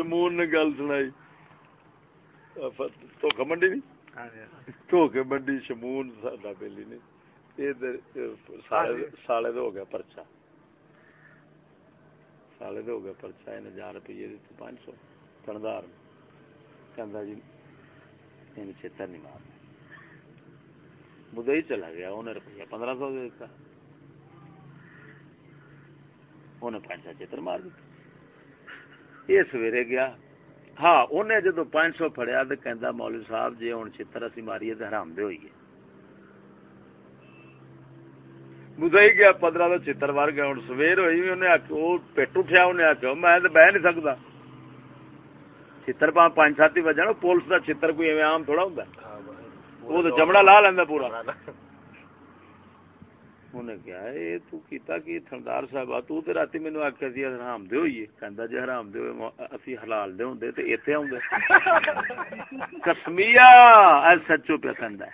شمون نے گل سنائی۔ دھوکا منڈی نہیں؟ ہاں جی، ہاں۔ دھوکے منڈی شمون ساڈا بیلی نے۔ ادھر سالے سالے ہو گیا پرچا سالے ہو گیا پرچا ان ہزار روپیے دیتے پانچ سو۔ تھندار کہ جی ان چیتر نہیں مارنا مدعی چلا گیا انہیں روپیہ پندرہ سو دے دیتا۔ انہیں پانچ چیتر مار دیتا۔ یہ سویرے گیا۔ ہاں انہیں جدو پانچ سو فڑیا تو کہندا مولوی صاحب جی ہوں چتر اسی ماریے تو حرام دے ہوئیے۔ مدعی گیا پندرہ تو چتر مار گیا ہوں سویر ہوئی انہیں آخ وہ پیٹ اٹھیا انہیں آخیا میں تو بہ نہیں سکتا چتر پا پانچ سات ہی بجے پولیس کا چتر کوئی عام تھوڑا ہوں وہ تو چمڑا لا لینا پورا۔ کیا یہ تو کیتا کی تھندار صاحب تو تے راتی مینوں آکھیا سی حرام دے ہوئیے. کہندا جے حرام دے ہوئے اسی حلال دے ہوندے تے ایتھے اوندے قسمیہ اے سچو پہ کہندا